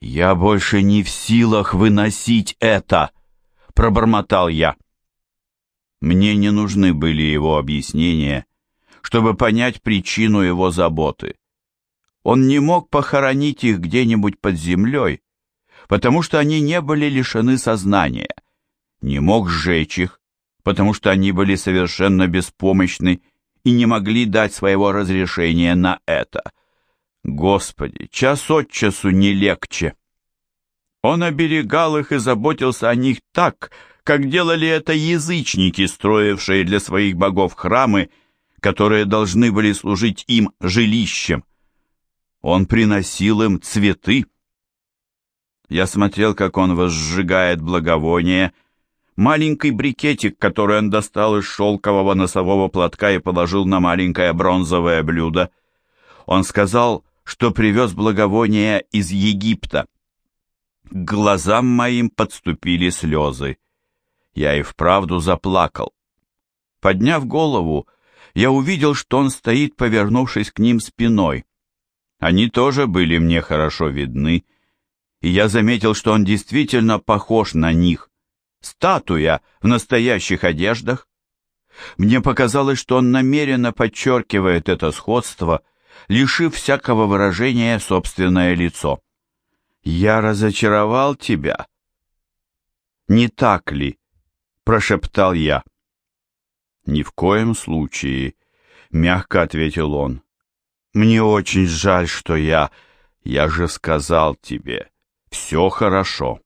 «Я больше не в силах выносить это!» — пробормотал я. Мне не нужны были его объяснения, чтобы понять причину его заботы. Он не мог похоронить их где-нибудь под землей, потому что они не были лишены сознания, не мог сжечь их, потому что они были совершенно беспомощны и не могли дать своего разрешения на это. Господи, час от часу не легче. Он оберегал их и заботился о них так, как делали это язычники, строившие для своих богов храмы, которые должны были служить им жилищем. Он приносил им цветы. Я смотрел, как он возжигает благовоние, маленький брикетик, который он достал из шелкового носового платка и положил на маленькое бронзовое блюдо. Он сказал, что привез благовоние из Египта. К глазам моим подступили слезы. Я и вправду заплакал. Подняв голову, я увидел, что он стоит, повернувшись к ним спиной. Они тоже были мне хорошо видны, и я заметил, что он действительно похож на них. Статуя в настоящих одеждах. Мне показалось, что он намеренно подчеркивает это сходство, лишив всякого выражения собственное лицо. «Я разочаровал тебя?» «Не так ли?» — прошептал я. «Ни в коем случае», — мягко ответил он. Мне очень жаль, что я... Я же сказал тебе, все хорошо.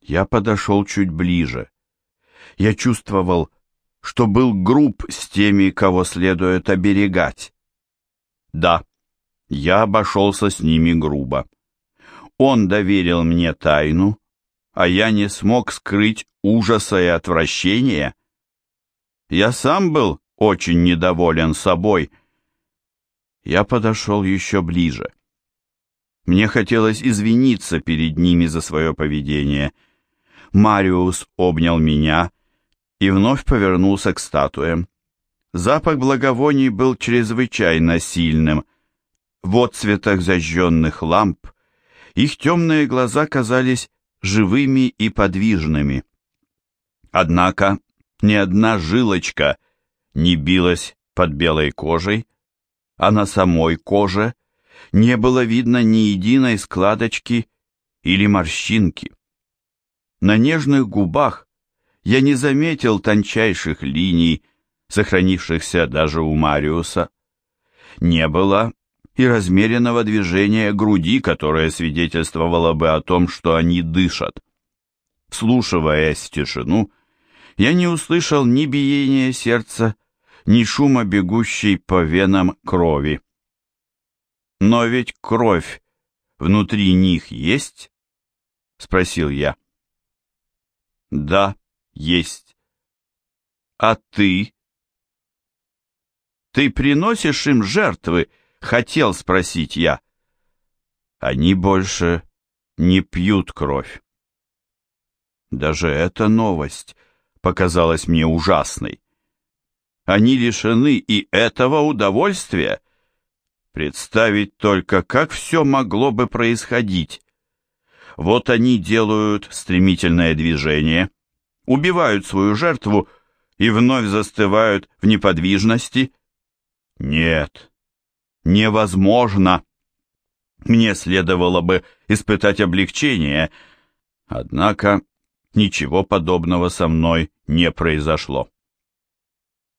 Я подошел чуть ближе. Я чувствовал, что был груб с теми, кого следует оберегать. Да, я обошелся с ними грубо. Он доверил мне тайну, а я не смог скрыть ужаса и отвращения. Я сам был очень недоволен собой, — я подошел еще ближе. Мне хотелось извиниться перед ними за свое поведение. Мариус обнял меня и вновь повернулся к статуям. Запах благовоний был чрезвычайно сильным. В отцветах зажженных ламп их темные глаза казались живыми и подвижными. Однако ни одна жилочка не билась под белой кожей, а на самой коже не было видно ни единой складочки или морщинки. На нежных губах я не заметил тончайших линий, сохранившихся даже у Мариуса. Не было и размеренного движения груди, которое свидетельствовало бы о том, что они дышат. Слушиваясь в тишину, я не услышал ни биения сердца, ни шума бегущей по венам крови. «Но ведь кровь внутри них есть?» — спросил я. «Да, есть. А ты?» «Ты приносишь им жертвы?» — хотел спросить я. «Они больше не пьют кровь». Даже эта новость показалась мне ужасной они лишены и этого удовольствия. Представить только, как все могло бы происходить. Вот они делают стремительное движение, убивают свою жертву и вновь застывают в неподвижности. Нет, невозможно. Мне следовало бы испытать облегчение, однако ничего подобного со мной не произошло.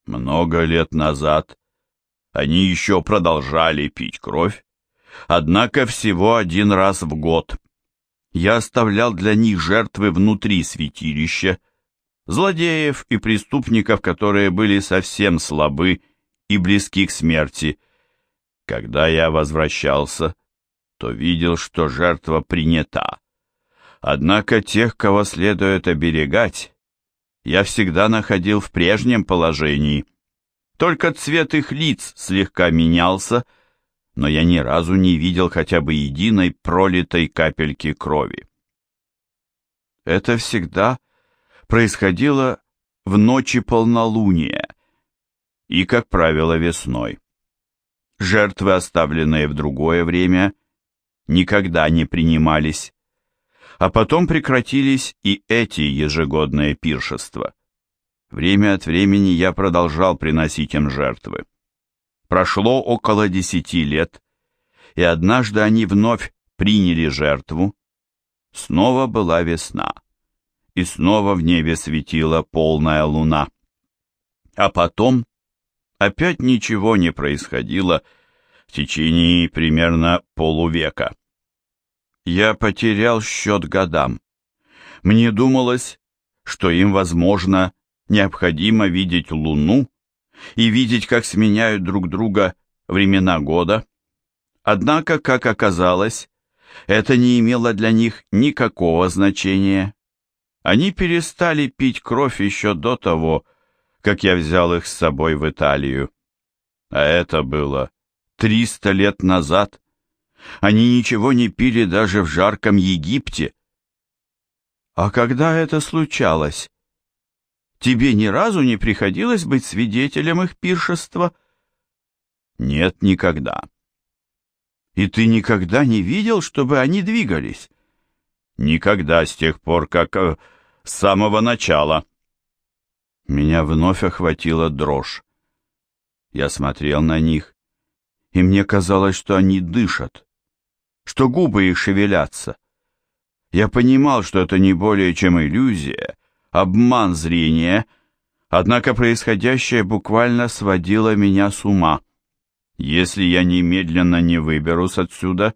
Много лет назад они еще продолжали пить кровь, однако всего один раз в год. Я оставлял для них жертвы внутри святилища, злодеев и преступников, которые были совсем слабы и близки к смерти. Когда я возвращался, то видел, что жертва принята. Однако тех, кого следует оберегать, я всегда находил в прежнем положении. Только цвет их лиц слегка менялся, но я ни разу не видел хотя бы единой пролитой капельки крови. Это всегда происходило в ночи полнолуния и, как правило, весной. Жертвы, оставленные в другое время, никогда не принимались. А потом прекратились и эти ежегодные пиршества. Время от времени я продолжал приносить им жертвы. Прошло около десяти лет, и однажды они вновь приняли жертву. Снова была весна, и снова в небе светила полная луна. А потом опять ничего не происходило в течение примерно полувека. Я потерял счет годам. Мне думалось, что им, возможно, необходимо видеть луну и видеть, как сменяют друг друга времена года. Однако, как оказалось, это не имело для них никакого значения. Они перестали пить кровь еще до того, как я взял их с собой в Италию. А это было триста лет назад. Они ничего не пили даже в жарком Египте. А когда это случалось? Тебе ни разу не приходилось быть свидетелем их пиршества? Нет, никогда. И ты никогда не видел, чтобы они двигались? Никогда с тех пор, как... Э, с самого начала. Меня вновь охватила дрожь. Я смотрел на них, и мне казалось, что они дышат, что губы их шевелятся. Я понимал, что это не более чем иллюзия, обман зрения, однако происходящее буквально сводило меня с ума. Если я немедленно не выберусь отсюда,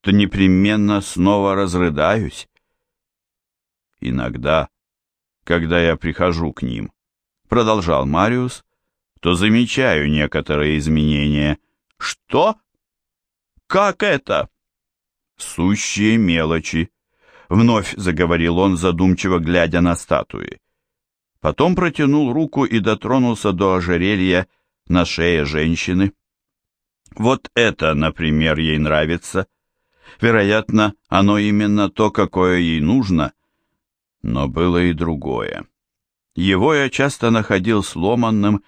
то непременно снова разрыдаюсь. Иногда когда я прихожу к ним, продолжал Мариус, то замечаю некоторые изменения. Что? Как это? Сущие мелочи, вновь заговорил он, задумчиво глядя на статуи. Потом протянул руку и дотронулся до ожерелья на шее женщины. Вот это, например, ей нравится. Вероятно, оно именно то, какое ей нужно, но было и другое. Его я часто находил сломанным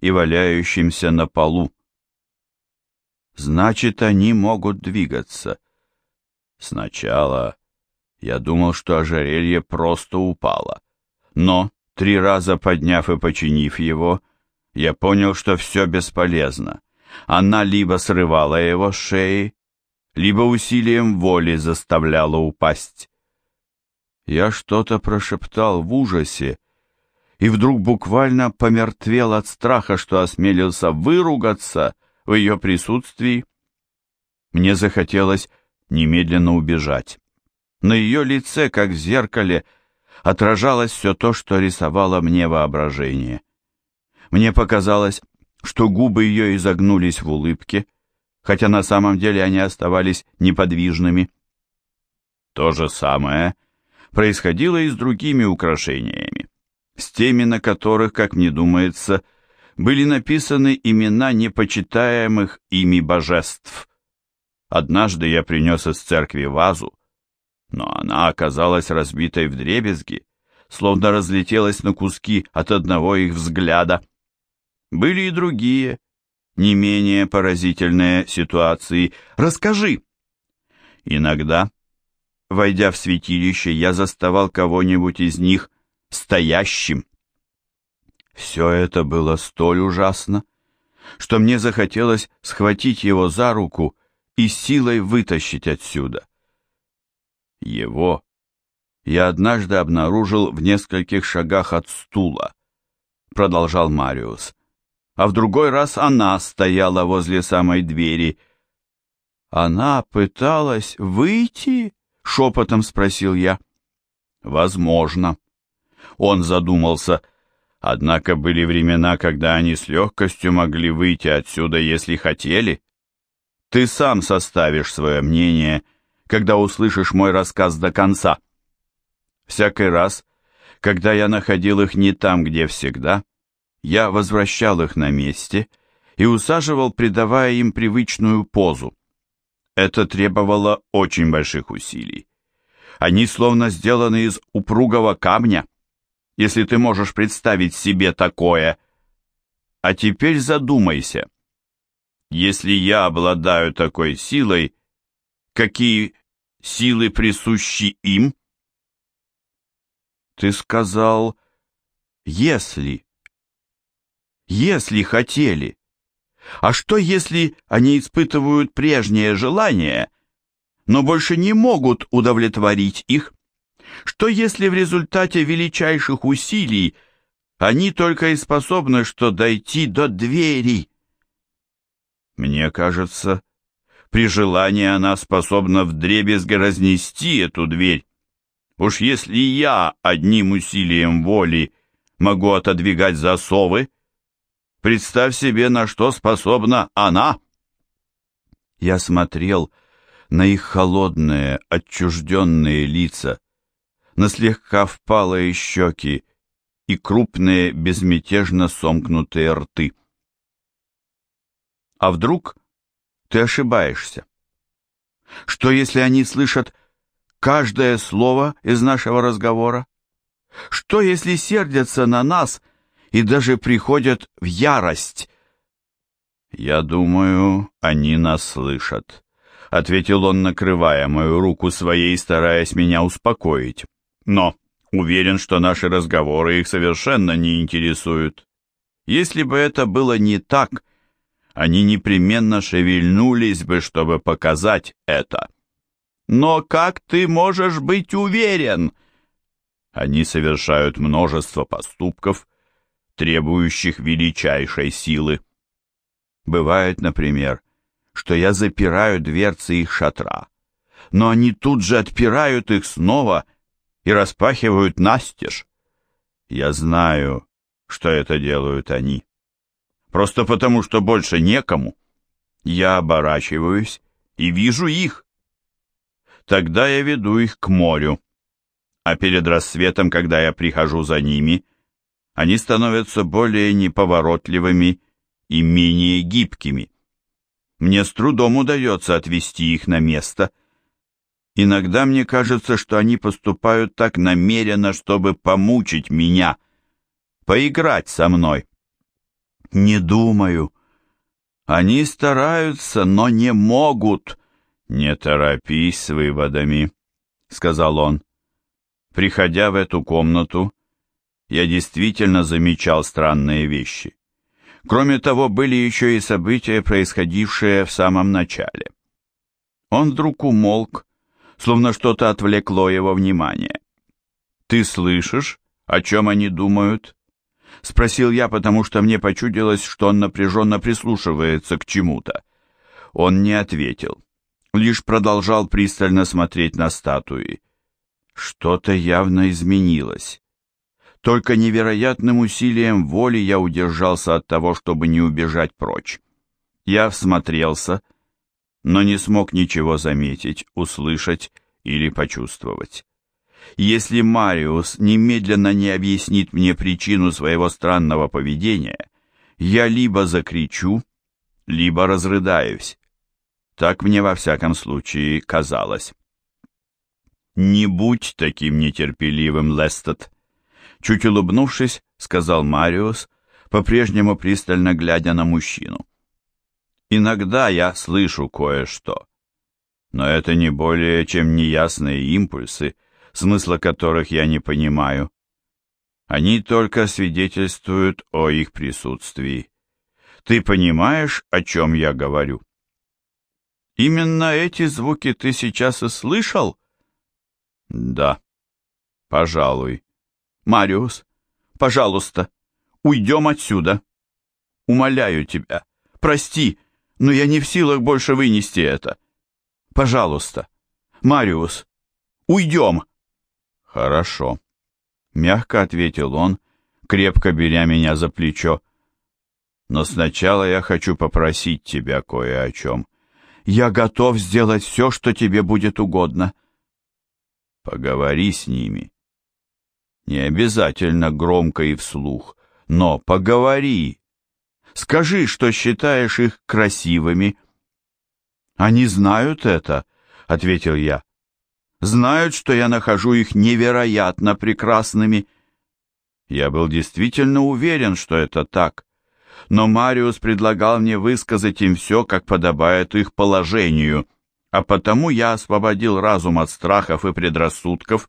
и валяющимся на полу. Значит, они могут двигаться. Сначала я думал, что ожерелье просто упало. Но, три раза подняв и починив его, я понял, что все бесполезно. Она либо срывала его с шеи, либо усилием воли заставляла упасть. Я что-то прошептал в ужасе и вдруг буквально помертвел от страха, что осмелился выругаться в ее присутствии. Мне захотелось немедленно убежать. На ее лице, как в зеркале, отражалось все то, что рисовало мне воображение. Мне показалось, что губы ее изогнулись в улыбке, хотя на самом деле они оставались неподвижными. То же самое — происходило и с другими украшениями, с теми, на которых, как мне думается, были написаны имена непочитаемых ими божеств. Однажды я принес из церкви вазу, но она оказалась разбитой в дребезги, словно разлетелась на куски от одного их взгляда. Были и другие, не менее поразительные ситуации. Расскажи. Иногда Войдя в святилище, я заставал кого-нибудь из них стоящим. Все это было столь ужасно, что мне захотелось схватить его за руку и силой вытащить отсюда. Его я однажды обнаружил в нескольких шагах от стула, продолжал Мариус, а в другой раз она стояла возле самой двери. Она пыталась выйти? Шепотом спросил я. Возможно. Он задумался. Однако были времена, когда они с легкостью могли выйти отсюда, если хотели. Ты сам составишь свое мнение, когда услышишь мой рассказ до конца. Всякий раз, когда я находил их не там, где всегда, я возвращал их на месте и усаживал, придавая им привычную позу. Это требовало очень больших усилий. Они словно сделаны из упругого камня, если ты можешь представить себе такое. А теперь задумайся. Если я обладаю такой силой, какие силы присущи им? Ты сказал «если». Если хотели. А что, если они испытывают прежнее желание, но больше не могут удовлетворить их? Что, если в результате величайших усилий они только и способны что дойти до двери? Мне кажется, при желании она способна вдребезги разнести эту дверь. Уж если я одним усилием воли могу отодвигать засовы, представь себе, на что способна она. Я смотрел на их холодные, отчужденные лица, на слегка впалые щеки и крупные, безмятежно сомкнутые рты. А вдруг ты ошибаешься? Что, если они слышат каждое слово из нашего разговора? Что, если сердятся на нас и даже приходят в ярость? Я думаю, они нас слышат, — ответил он, накрывая мою руку своей, стараясь меня успокоить. Но уверен, что наши разговоры их совершенно не интересуют. Если бы это было не так, они непременно шевельнулись бы, чтобы показать это. Но как ты можешь быть уверен? Они совершают множество поступков, требующих величайшей силы. Бывает, например, что я запираю дверцы их шатра, но они тут же отпирают их снова и распахивают настежь. Я знаю, что это делают они. Просто потому, что больше некому. Я оборачиваюсь и вижу их. Тогда я веду их к морю. А перед рассветом, когда я прихожу за ними, они становятся более неповоротливыми и менее гибкими. Мне с трудом удается отвести их на место. Иногда мне кажется, что они поступают так намеренно, чтобы помучить меня, поиграть со мной. Не думаю. Они стараются, но не могут. «Не торопись с выводами», — сказал он. Приходя в эту комнату, я действительно замечал странные вещи. Кроме того, были еще и события, происходившие в самом начале. Он вдруг умолк, словно что-то отвлекло его внимание. «Ты слышишь, о чем они думают?» — спросил я, потому что мне почудилось, что он напряженно прислушивается к чему-то. Он не ответил лишь продолжал пристально смотреть на статуи. Что-то явно изменилось. Только невероятным усилием воли я удержался от того, чтобы не убежать прочь. Я всмотрелся, но не смог ничего заметить, услышать или почувствовать. Если Мариус немедленно не объяснит мне причину своего странного поведения, я либо закричу, либо разрыдаюсь. Так мне во всяком случае казалось. «Не будь таким нетерпеливым, Лестед!» Чуть улыбнувшись, сказал Мариус, по-прежнему пристально глядя на мужчину. «Иногда я слышу кое-что, но это не более чем неясные импульсы, смысла которых я не понимаю. Они только свидетельствуют о их присутствии. Ты понимаешь, о чем я говорю?» Именно эти звуки ты сейчас и слышал? Да, пожалуй. Мариус, пожалуйста, уйдем отсюда. Умоляю тебя, прости, но я не в силах больше вынести это. Пожалуйста, Мариус, уйдем. Хорошо, мягко ответил он, крепко беря меня за плечо. Но сначала я хочу попросить тебя кое о чем. Я готов сделать все, что тебе будет угодно. Поговори с ними. Не обязательно громко и вслух, но поговори. Скажи, что считаешь их красивыми. Они знают это, ответил я. Знают, что я нахожу их невероятно прекрасными. Я был действительно уверен, что это так но Мариус предлагал мне высказать им все, как подобает их положению. а потому я освободил разум от страхов и предрассудков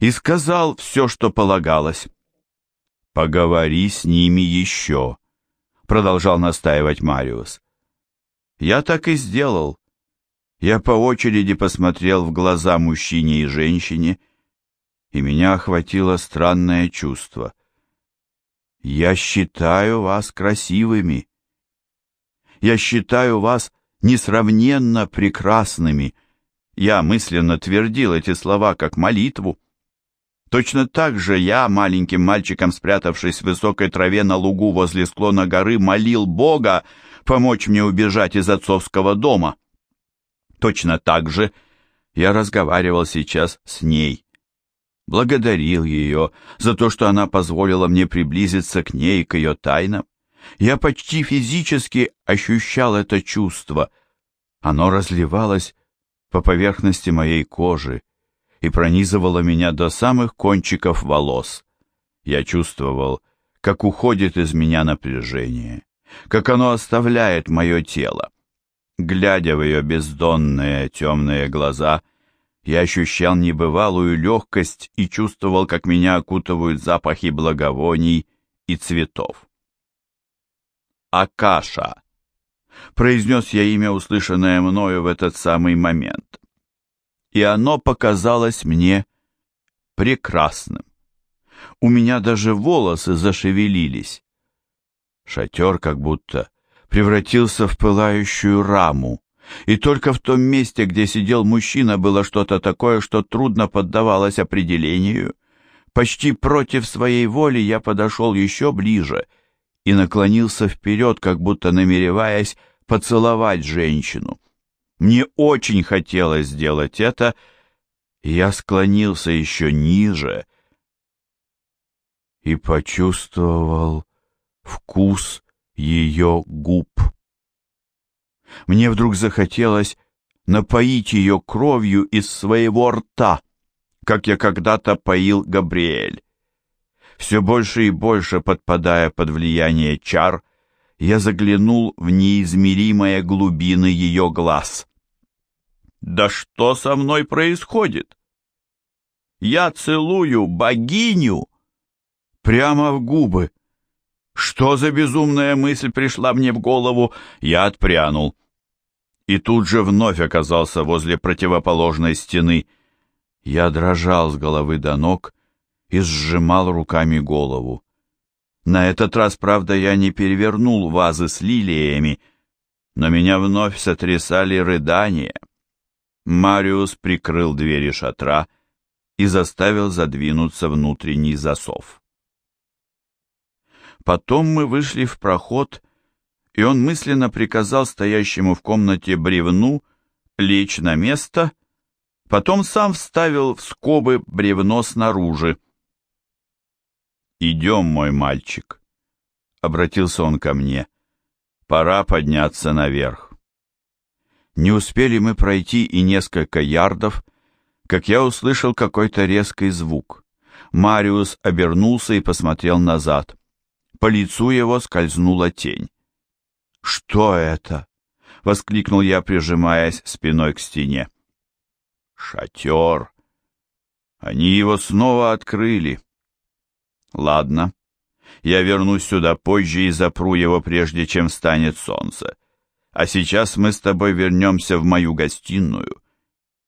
и сказал все, что полагалось. «Поговори с ними еще», — продолжал настаивать Мариус. Я так и сделал. Я по очереди посмотрел в глаза мужчине и женщине, и меня охватило странное чувство. Я считаю вас красивыми. Я считаю вас несравненно прекрасными. Я мысленно твердил эти слова как молитву. Точно так же я, маленьким мальчиком, спрятавшись в высокой траве на лугу возле склона горы, молил Бога помочь мне убежать из отцовского дома. Точно так же я разговаривал сейчас с ней. Благодарил ее за то, что она позволила мне приблизиться к ней, к ее тайнам. Я почти физически ощущал это чувство. Оно разливалось по поверхности моей кожи и пронизывало меня до самых кончиков волос. Я чувствовал, как уходит из меня напряжение, как оно оставляет мое тело. Глядя в ее бездонные темные глаза, я ощущал небывалую легкость и чувствовал, как меня окутывают запахи благовоний и цветов. Акаша. Произнес я имя, услышанное мною в этот самый момент. И оно показалось мне прекрасным. У меня даже волосы зашевелились. Шатер как будто превратился в пылающую раму, и только в том месте, где сидел мужчина, было что-то такое, что трудно поддавалось определению. Почти против своей воли я подошел еще ближе и наклонился вперед, как будто намереваясь поцеловать женщину. Мне очень хотелось сделать это, я склонился еще ниже и почувствовал вкус ее губ. Мне вдруг захотелось напоить ее кровью из своего рта, как я когда-то поил Габриэль. Все больше и больше подпадая под влияние чар, я заглянул в неизмеримые глубины ее глаз. «Да что со мной происходит? Я целую богиню!» Прямо в губы. Что за безумная мысль пришла мне в голову? Я отпрянул. И тут же вновь оказался возле противоположной стены. Я дрожал с головы до ног и сжимал руками голову. На этот раз, правда, я не перевернул вазы с лилиями, но меня вновь сотрясали рыдания. Мариус прикрыл двери шатра и заставил задвинуться внутренний засов. Потом мы вышли в проход, и он мысленно приказал стоящему в комнате бревну лечь на место, потом сам вставил в скобы бревно снаружи. «Идем, мой мальчик», — обратился он ко мне, — «пора подняться наверх». Не успели мы пройти и несколько ярдов, как я услышал какой-то резкий звук. Мариус обернулся и посмотрел назад. По лицу его скользнула тень. «Что это?» — воскликнул я, прижимаясь спиной к стене. «Шатер! Они его снова открыли!» «Ладно, я вернусь сюда позже и запру его, прежде чем встанет солнце. А сейчас мы с тобой вернемся в мою гостиную,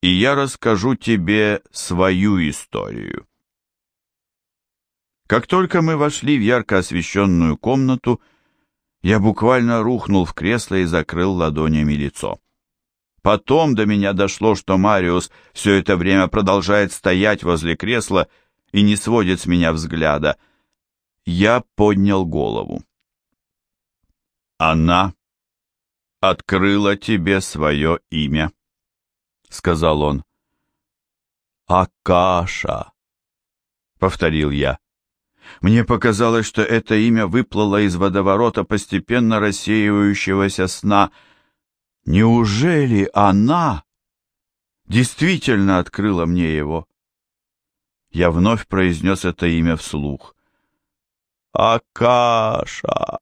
и я расскажу тебе свою историю». Как только мы вошли в ярко освещенную комнату, я буквально рухнул в кресло и закрыл ладонями лицо. Потом до меня дошло, что Мариус все это время продолжает стоять возле кресла и не сводит с меня взгляда. Я поднял голову. «Она открыла тебе свое имя», — сказал он. «Акаша», — повторил я. Мне показалось, что это имя выплыло из водоворота постепенно рассеивающегося сна. Неужели она действительно открыла мне его? Я вновь произнес это имя вслух. «Акаша!»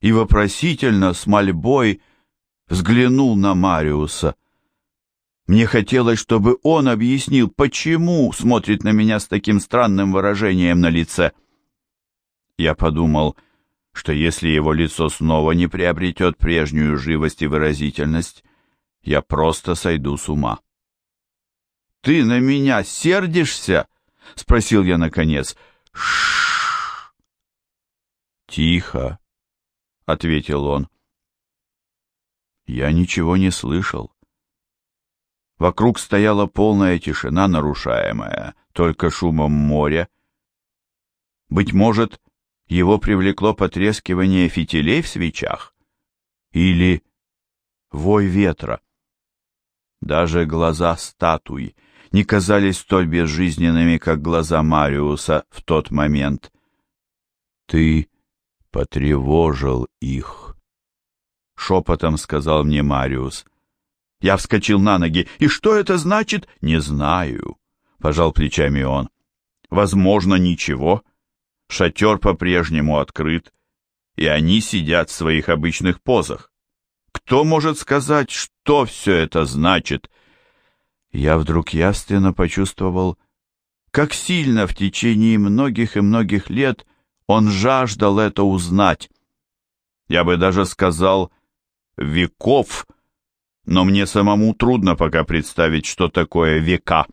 И вопросительно, с мольбой, взглянул на Мариуса. Мне хотелось, чтобы он объяснил, почему смотрит на меня с таким странным выражением на лице. Я подумал, что если его лицо снова не приобретет прежнюю живость и выразительность, я просто сойду с ума. «Ты на меня сердишься?» — спросил я наконец. «Ш-ш-ш!» «Тихо», — ответил он. Я ничего не слышал. Вокруг стояла полная тишина, нарушаемая только шумом моря. Быть может, его привлекло потрескивание фитилей в свечах? Или вой ветра? Даже глаза статуи не казались столь безжизненными, как глаза Мариуса в тот момент. «Ты потревожил их», — шепотом сказал мне Мариус. — я вскочил на ноги. «И что это значит?» «Не знаю», — пожал плечами он. «Возможно, ничего. Шатер по-прежнему открыт, и они сидят в своих обычных позах. Кто может сказать, что все это значит?» Я вдруг явственно почувствовал, как сильно в течение многих и многих лет он жаждал это узнать. Я бы даже сказал, веков — но мне самому трудно пока представить, что такое века.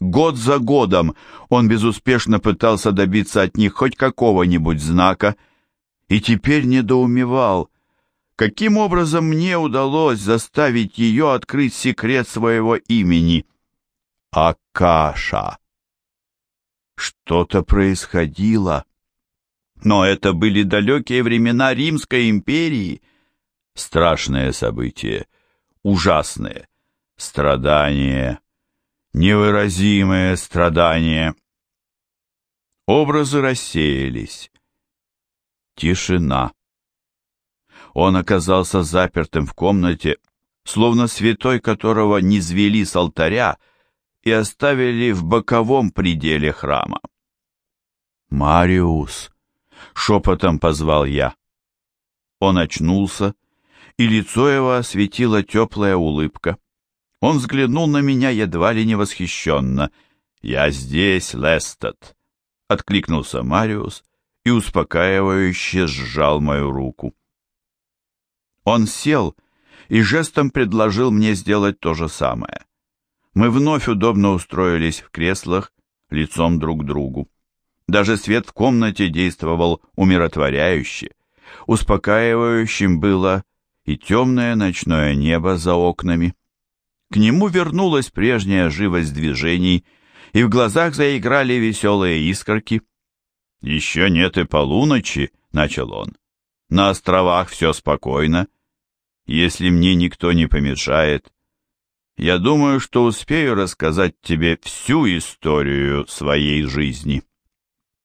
Год за годом он безуспешно пытался добиться от них хоть какого-нибудь знака, и теперь недоумевал, каким образом мне удалось заставить ее открыть секрет своего имени. Акаша. Что-то происходило. Но это были далекие времена Римской империи. Страшное событие — ужасные. Страдания, невыразимые страдания. Образы рассеялись. Тишина. Он оказался запертым в комнате, словно святой, которого низвели с алтаря и оставили в боковом пределе храма. «Мариус!» — шепотом позвал я. Он очнулся и лицо его осветила теплая улыбка. Он взглянул на меня едва ли не восхищенно. «Я здесь, Лестед!» — откликнулся Мариус и успокаивающе сжал мою руку. Он сел и жестом предложил мне сделать то же самое. Мы вновь удобно устроились в креслах, лицом друг к другу. Даже свет в комнате действовал умиротворяюще. Успокаивающим было и темное ночное небо за окнами. К нему вернулась прежняя живость движений, и в глазах заиграли веселые искорки. «Еще нет и полуночи», — начал он. «На островах все спокойно. Если мне никто не помешает, я думаю, что успею рассказать тебе всю историю своей жизни».